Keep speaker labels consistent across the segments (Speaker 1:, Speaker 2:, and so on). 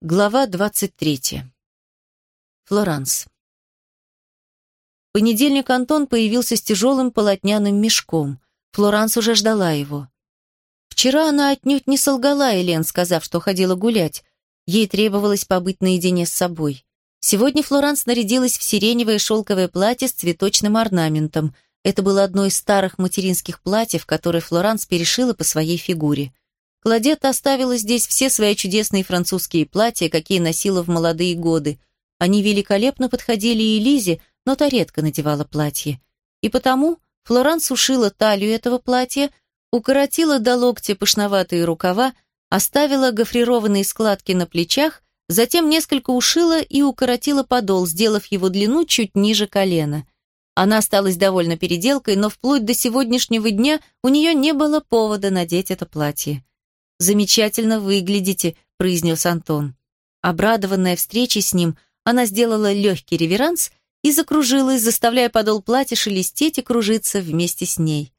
Speaker 1: Глава 23. Флоранс. В понедельник Антон появился с тяжелым полотняным мешком. Флоранс уже ждала его. Вчера она отнюдь не солгала Элен, сказав, что ходила гулять. Ей требовалось побыть наедине с собой. Сегодня Флоранс нарядилась в сиреневое шелковое платье с цветочным орнаментом. Это было одно из старых материнских платьев, которые Флоранс перешила по своей фигуре. Кладет оставила здесь все свои чудесные французские платья, какие носила в молодые годы. Они великолепно подходили и Лизе, но та редко надевала платье. И потому Флоран сушила талию этого платья, укоротила до локтя пышноватые рукава, оставила гофрированные складки на плечах, затем несколько ушила и укоротила подол, сделав его длину чуть ниже колена. Она осталась довольна переделкой, но вплоть до сегодняшнего дня у нее не было повода надеть это платье. «Замечательно выглядите», — произнес Антон. Обрадованная встречей с ним, она сделала легкий реверанс и закружилась, заставляя подол платья шелестеть и кружиться вместе с ней.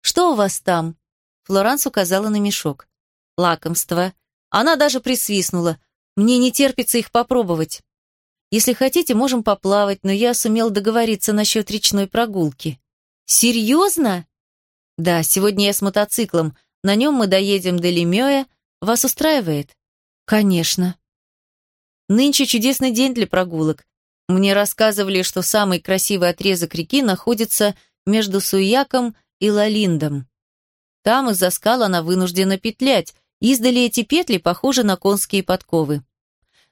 Speaker 1: «Что у вас там?» Флоранс указала на мешок. «Лакомство». Она даже присвистнула. «Мне не терпится их попробовать. Если хотите, можем поплавать, но я сумел договориться насчет речной прогулки». «Серьезно?» «Да, сегодня я с мотоциклом. На нем мы доедем до Лемея. Вас устраивает? Конечно. Нынче чудесный день для прогулок. Мне рассказывали, что самый красивый отрезок реки находится между Суяком и Лалиндом. Там из-за скал она вынуждена петлять. Издали эти петли похожи на конские подковы.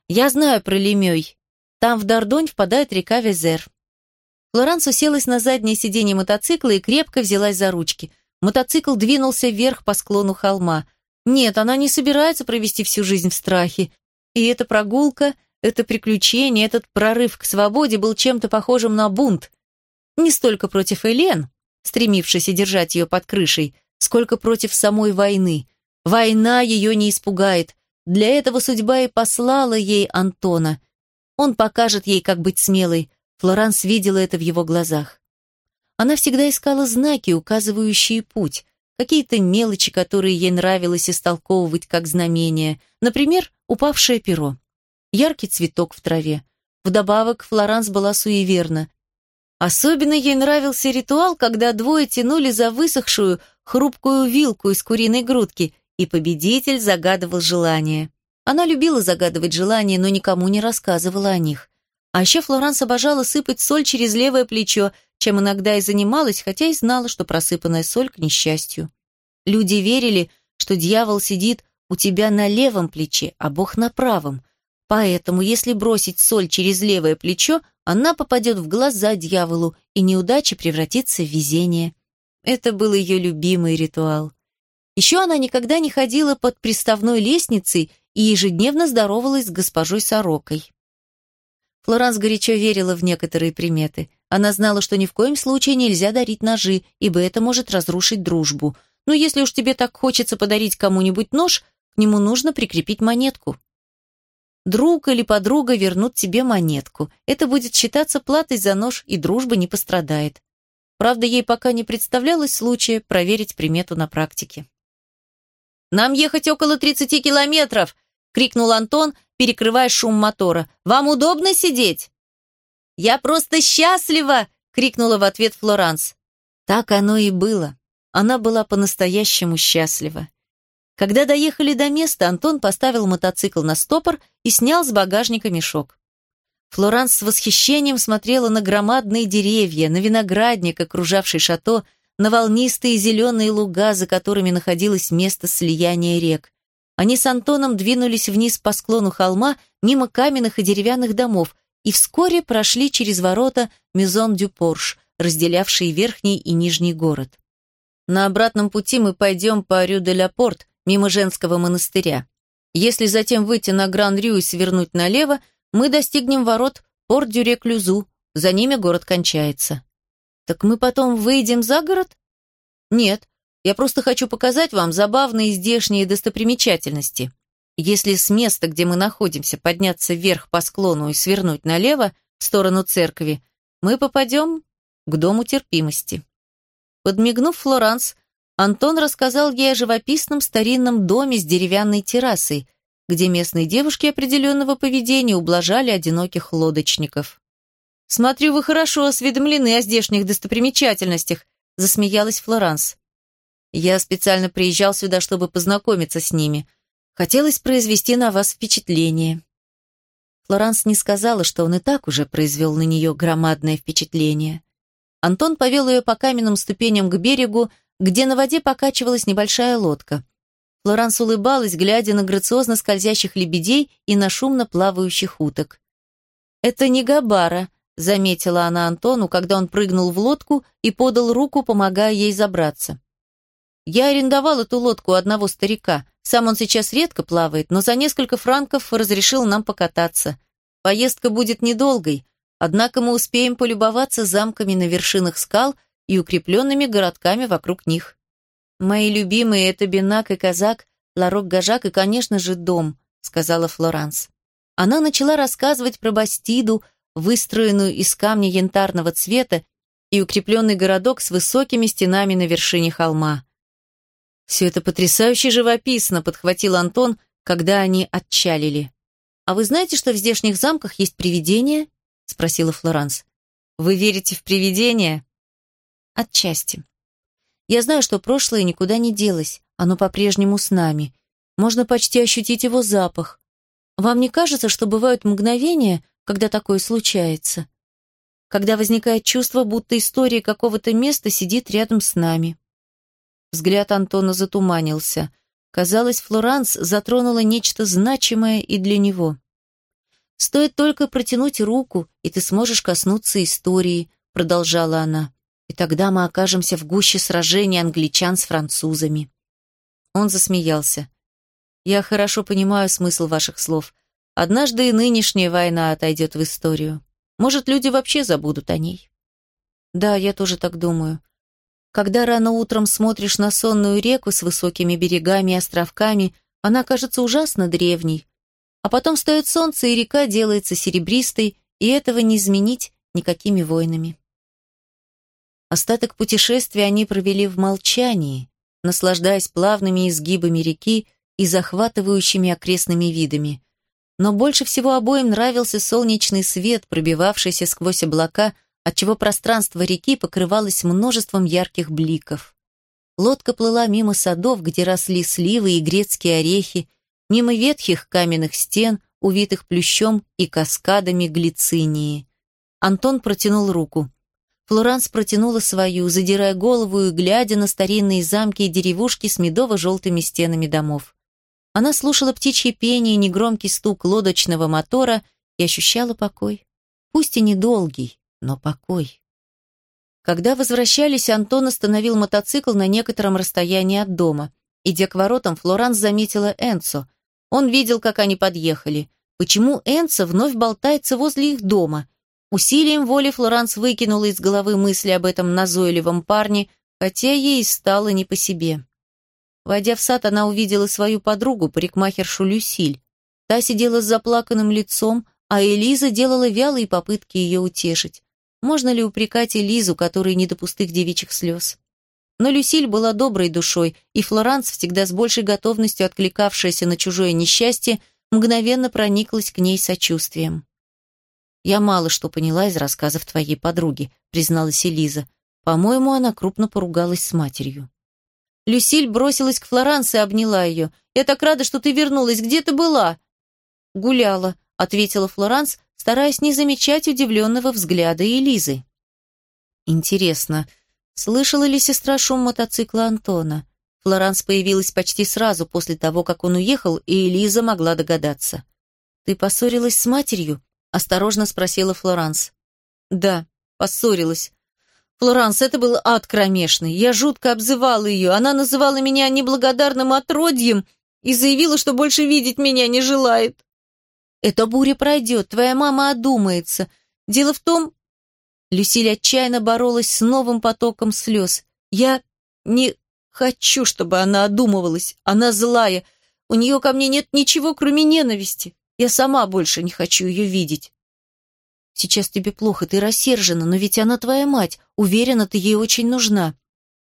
Speaker 1: Я знаю про Лемей. Там в Дордонь впадает река Везер. Флоранс уселась на заднее сиденье мотоцикла и крепко взялась за ручки. Мотоцикл двинулся вверх по склону холма. Нет, она не собирается провести всю жизнь в страхе. И эта прогулка, это приключение, этот прорыв к свободе был чем-то похожим на бунт. Не столько против Элен, стремившейся держать ее под крышей, сколько против самой войны. Война ее не испугает. Для этого судьба и послала ей Антона. Он покажет ей, как быть смелой. Флоранс видела это в его глазах. Она всегда искала знаки, указывающие путь, какие-то мелочи, которые ей нравилось истолковывать как знамения, например, упавшее перо, яркий цветок в траве. Вдобавок Флоранс была суеверна. Особенно ей нравился ритуал, когда двое тянули за высохшую, хрупкую вилку из куриной грудки, и победитель загадывал желание. Она любила загадывать желания, но никому не рассказывала о них. А еще Флоранс обожала сыпать соль через левое плечо, чем иногда и занималась, хотя и знала, что просыпанная соль к несчастью. Люди верили, что дьявол сидит у тебя на левом плече, а Бог на правом. Поэтому, если бросить соль через левое плечо, она попадет в глаза дьяволу, и неудача превратится в везение. Это был ее любимый ритуал. Еще она никогда не ходила под приставной лестницей и ежедневно здоровалась с госпожой Сорокой. Флоранс горячо верила в некоторые приметы. Она знала, что ни в коем случае нельзя дарить ножи, ибо это может разрушить дружбу. Но если уж тебе так хочется подарить кому-нибудь нож, к нему нужно прикрепить монетку. Друг или подруга вернут тебе монетку. Это будет считаться платой за нож, и дружба не пострадает. Правда, ей пока не представлялось случая проверить примету на практике. «Нам ехать около 30 километров!» — крикнул Антон, перекрывая шум мотора. «Вам удобно сидеть?» «Я просто счастлива!» — крикнула в ответ Флоранс. Так оно и было. Она была по-настоящему счастлива. Когда доехали до места, Антон поставил мотоцикл на стопор и снял с багажника мешок. Флоранс с восхищением смотрела на громадные деревья, на виноградник, окружавший шато, на волнистые зеленые луга, за которыми находилось место слияния рек. Они с Антоном двинулись вниз по склону холма, мимо каменных и деревянных домов, и вскоре прошли через ворота Мезон-дю-Порш, разделявшие верхний и нижний город. На обратном пути мы пойдем по Рю-де-ля-Порт, мимо женского монастыря. Если затем выйти на Гран-Рю и свернуть налево, мы достигнем ворот Порт-Дюре-Клюзу, за ними город кончается. Так мы потом выйдем за город? Нет, я просто хочу показать вам забавные здешние достопримечательности. Если с места, где мы находимся, подняться вверх по склону и свернуть налево, в сторону церкви, мы попадем к Дому терпимости. Подмигнув Флоранс, Антон рассказал ей о живописном старинном доме с деревянной террасой. где местные девушки определенного поведения ублажали одиноких лодочников. «Смотрю, вы хорошо осведомлены о здешних достопримечательностях», засмеялась Флоранс. «Я специально приезжал сюда, чтобы познакомиться с ними. Хотелось произвести на вас впечатление». Флоранс не сказала, что он и так уже произвел на нее громадное впечатление. Антон повел ее по каменным ступеням к берегу, где на воде покачивалась небольшая лодка. Флоранс улыбалась, глядя на грациозно скользящих лебедей и на шумно плавающих уток. «Это не Габара», — заметила она Антону, когда он прыгнул в лодку и подал руку, помогая ей забраться. «Я арендовал эту лодку у одного старика. Сам он сейчас редко плавает, но за несколько франков разрешил нам покататься. Поездка будет недолгой, однако мы успеем полюбоваться замками на вершинах скал и укрепленными городками вокруг них». «Мои любимые — это Бенак и Казак, Ларок-Гажак и, конечно же, дом», — сказала Флоранс. Она начала рассказывать про Бастиду, выстроенную из камня янтарного цвета и укрепленный городок с высокими стенами на вершине холма. «Все это потрясающе живописно», — подхватил Антон, когда они отчалили. «А вы знаете, что в здешних замках есть привидения?» — спросила Флоранс. «Вы верите в привидения?» «Отчасти. Я знаю, что прошлое никуда не делось, оно по-прежнему с нами. Можно почти ощутить его запах. Вам не кажется, что бывают мгновения, когда такое случается? Когда возникает чувство, будто история какого-то места сидит рядом с нами. Взгляд Антона затуманился. Казалось, Флоранс затронула нечто значимое и для него. «Стоит только протянуть руку, и ты сможешь коснуться истории», — продолжала она и тогда мы окажемся в гуще сражения англичан с французами». Он засмеялся. «Я хорошо понимаю смысл ваших слов. Однажды и нынешняя война отойдет в историю. Может, люди вообще забудут о ней». «Да, я тоже так думаю. Когда рано утром смотришь на сонную реку с высокими берегами и островками, она кажется ужасно древней. А потом встает солнце, и река делается серебристой, и этого не изменить никакими войнами. Остаток путешествия они провели в молчании, наслаждаясь плавными изгибами реки и захватывающими окрестными видами. Но больше всего обоим нравился солнечный свет, пробивавшийся сквозь облака, отчего пространство реки покрывалось множеством ярких бликов. Лодка плыла мимо садов, где росли сливы и грецкие орехи, мимо ветхих каменных стен, увитых плющом и каскадами глицинии. Антон протянул руку. Флоранс протянула свою, задирая голову и глядя на старинные замки и деревушки с медово-желтыми стенами домов. Она слушала птичье пение негромкий стук лодочного мотора и ощущала покой. Пусть и недолгий, но покой. Когда возвращались, Антон остановил мотоцикл на некотором расстоянии от дома. Идя к воротам, Флоранс заметила Энцо. Он видел, как они подъехали. Почему Энцо вновь болтается возле их дома? Усилием воли Флоранс выкинула из головы мысли об этом назойливом парне, хотя ей стало не по себе. Войдя в сад, она увидела свою подругу, парикмахершу Люсиль. Та сидела с заплаканным лицом, а Элиза делала вялые попытки ее утешить. Можно ли упрекать Элизу, которой не до пустых девичьих слез? Но Люсиль была доброй душой, и Флоранс, всегда с большей готовностью откликавшаяся на чужое несчастье, мгновенно прониклась к ней сочувствием. «Я мало что поняла из рассказов твоей подруги», призналась Элиза. «По-моему, она крупно поругалась с матерью». Люсиль бросилась к Флоранс и обняла ее. «Я так рада, что ты вернулась. Где ты была?» «Гуляла», — ответила Флоранс, стараясь не замечать удивленного взгляда Элизы. «Интересно, слышала ли сестра шум мотоцикла Антона?» Флоранс появилась почти сразу после того, как он уехал, и Элиза могла догадаться. «Ты поссорилась с матерью?» Осторожно спросила Флоранс. Да, поссорилась. Флоранс, это был ад кромешный. Я жутко обзывала ее. Она называла меня неблагодарным отродьем и заявила, что больше видеть меня не желает. Эта буря пройдет, твоя мама одумается. Дело в том... Люсиль отчаянно боролась с новым потоком слез. Я не хочу, чтобы она одумывалась. Она злая. У нее ко мне нет ничего, кроме ненависти. Я сама больше не хочу ее видеть. Сейчас тебе плохо, ты рассержена, но ведь она твоя мать. Уверена, ты ей очень нужна.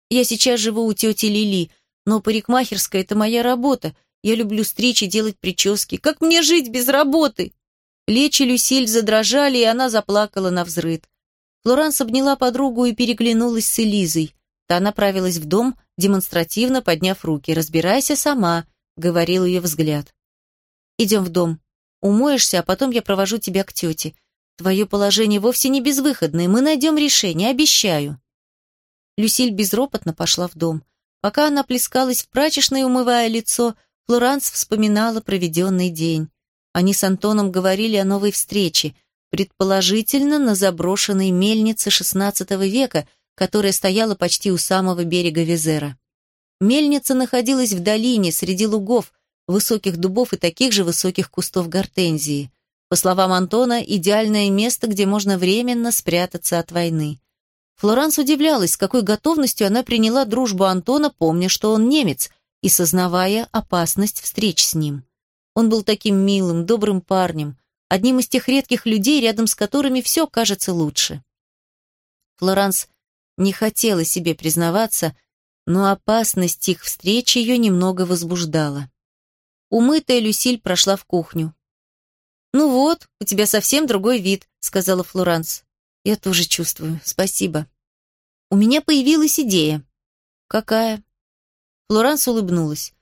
Speaker 1: Я сейчас живу у тети Лили, но парикмахерская — это моя работа. Я люблю стричь и делать прически. Как мне жить без работы?» Плечи Люсиль задрожали, и она заплакала на взрыд. Флоранс обняла подругу и переглянулась с Элизой. Та направилась в дом, демонстративно подняв руки. «Разбирайся сама», — говорил ее взгляд. «Идем в дом. Умоешься, а потом я провожу тебя к тете. Твое положение вовсе не безвыходное. Мы найдем решение, обещаю». Люсиль безропотно пошла в дом. Пока она плескалась в прачечной, умывая лицо, Флоранс вспоминала проведенный день. Они с Антоном говорили о новой встрече, предположительно на заброшенной мельнице XVI века, которая стояла почти у самого берега Везера. Мельница находилась в долине, среди лугов, высоких дубов и таких же высоких кустов гортензии. По словам Антона, идеальное место, где можно временно спрятаться от войны. Флоранс удивлялась, с какой готовностью она приняла дружбу Антона, помня, что он немец, и сознавая опасность встреч с ним. Он был таким милым, добрым парнем, одним из тех редких людей, рядом с которыми все кажется лучше. Флоранс не хотела себе признаваться, но опасность их встречи ее немного возбуждала. Умытая Люсиль прошла в кухню. «Ну вот, у тебя совсем другой вид», — сказала Флоранс. «Я тоже чувствую. Спасибо». «У меня появилась идея». «Какая?» Флоранс улыбнулась.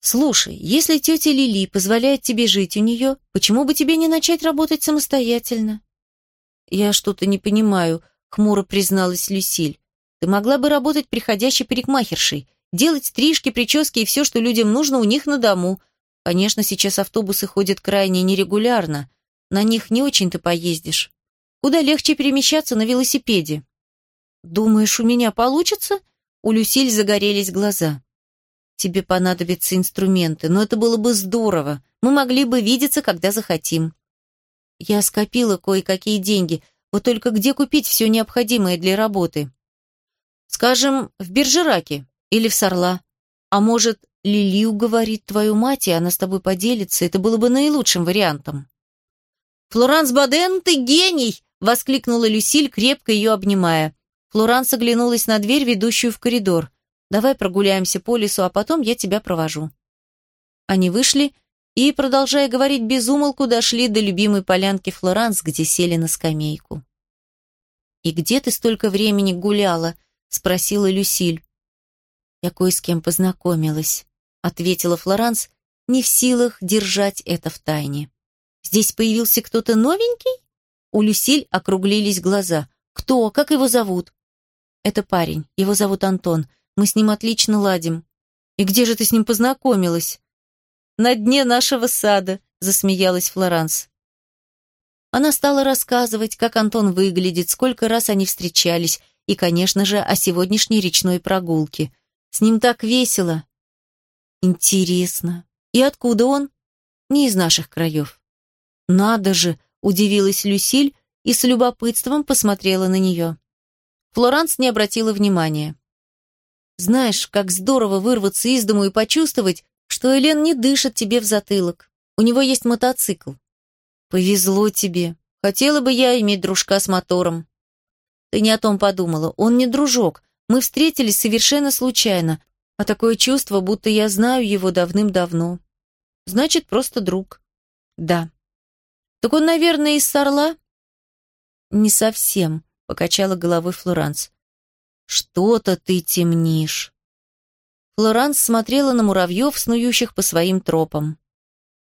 Speaker 1: «Слушай, если тетя Лили позволяет тебе жить у нее, почему бы тебе не начать работать самостоятельно?» «Я что-то не понимаю», — хмуро призналась Люсиль. «Ты могла бы работать приходящей парикмахершей, делать стрижки, прически и все, что людям нужно у них на дому. Конечно, сейчас автобусы ходят крайне нерегулярно, на них не очень-то поездишь. Куда легче перемещаться на велосипеде». «Думаешь, у меня получится?» У Люсиль загорелись глаза. Тебе понадобятся инструменты, но это было бы здорово. Мы могли бы видеться, когда захотим. Я скопила кое-какие деньги, вот только где купить все необходимое для работы? Скажем, в Биржераке или в Сорла. А может, Лили уговорит твою мать, и она с тобой поделится. Это было бы наилучшим вариантом. «Флоранс Баден, ты гений!» — воскликнула Люсиль, крепко ее обнимая. Флоранс оглянулась на дверь, ведущую в коридор. Давай прогуляемся по лесу, а потом я тебя провожу». Они вышли и, продолжая говорить без умолку, дошли до любимой полянки Флоранс, где сели на скамейку. «И где ты столько времени гуляла?» — спросила Люсиль. «Я кое с кем познакомилась», — ответила Флоранс, не в силах держать это в тайне. «Здесь появился кто-то новенький?» У Люсиль округлились глаза. «Кто? Как его зовут?» «Это парень. Его зовут Антон. Мы с ним отлично ладим. И где же ты с ним познакомилась? На дне нашего сада, засмеялась Флоранс. Она стала рассказывать, как Антон выглядит, сколько раз они встречались, и, конечно же, о сегодняшней речной прогулке. С ним так весело. Интересно. И откуда он? Не из наших краев. Надо же, удивилась Люсиль и с любопытством посмотрела на нее. Флоранс не обратила внимания. Знаешь, как здорово вырваться из дому и почувствовать, что Элен не дышит тебе в затылок. У него есть мотоцикл. Повезло тебе. Хотела бы я иметь дружка с мотором. Ты не о том подумала. Он не дружок. Мы встретились совершенно случайно, а такое чувство, будто я знаю его давным-давно. Значит, просто друг. Да. Так он, наверное, из Сорла? Не совсем, покачала головой Флоранс. «Что-то ты темнишь». Флоранс смотрела на муравьев, снующих по своим тропам.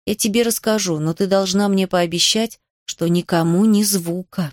Speaker 1: «Я тебе расскажу, но ты должна мне пообещать, что никому ни звука».